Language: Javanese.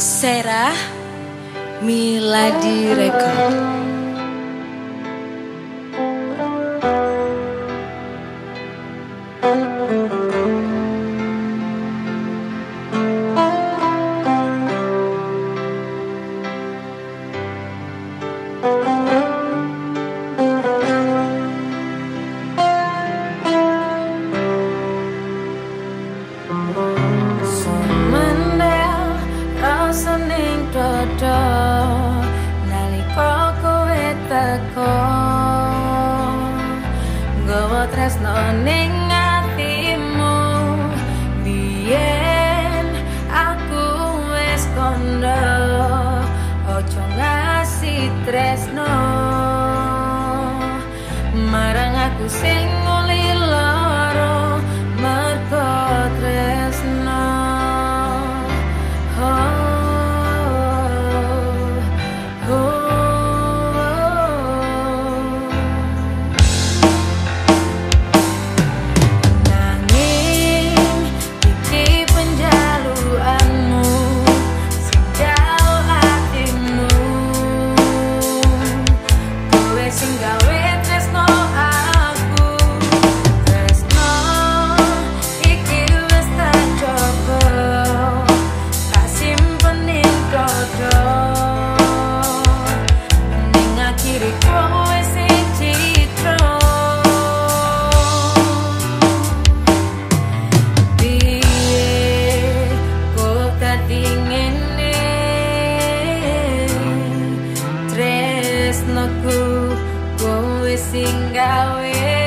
Serah Miladi Record. tresno ning atimu. Biyen aku wis kono ojo ngasih tresno. Marang aku sing sing away.